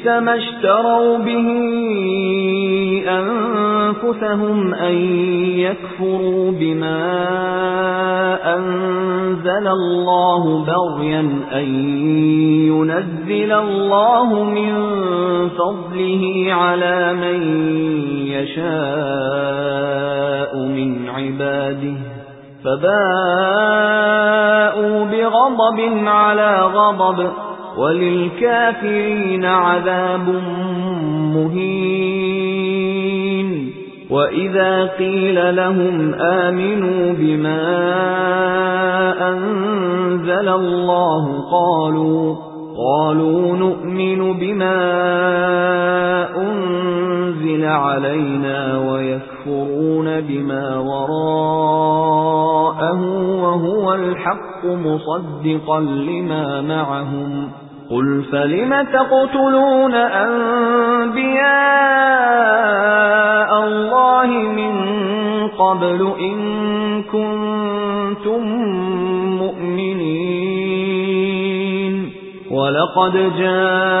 بِئْسَ مَا اشْتَرَوْا بِهِ أَنفُسَهُمْ أَن يَكْفُرُوا بِمَا أَنزَلَ اللَّهُ بَغْيًا أَن يُنَزِّلَ اللَّهُ مِن فَضْلِهِ عَلَى مَن يَشَاءُ مِنْ عِبَادِهِ. فَبَاءُوا بِغَضَبٍ عَلَى غَضَبٍ. وَلِلْكَافِرِينَ عَذَابٌ مُهِينٌ. وَإِذَا قِيلَ لَهُمْ آمِنُوا بِمَا أَنزَلَ اللَّهُ قَالُوا قَالُوا نُؤْمِنُ بِمَا أُنزِلَ عَلَيْنَا وَيَكْفُرُونَ بِمَا وَرَاءَهُ وَهُوَ الْحَقُّ مُصَدِّقًا لِمَا مَعَهُمْ. قُلْ فَلِمَ تَقْتُلُونَ أَنبِيَاءَ اللَّهِ مِن قَبْلُ إِن كُنتُم مُّؤْمِنِينَ؟ وَلَقَدْ جَاءَكُم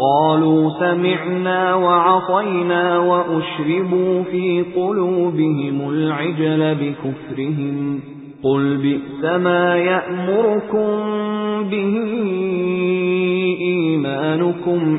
قَالُوا سَمِعْنَا وَعَصَيْنَا وَأُشْرِبُوا فِي قُلُوبِهِمُ الْعِجْلَ بِكُفْرِهِمْ. قُلْ بِئْسَ مَا يَأْمُرُكُمْ بِهِ إِيمَانُكُمْ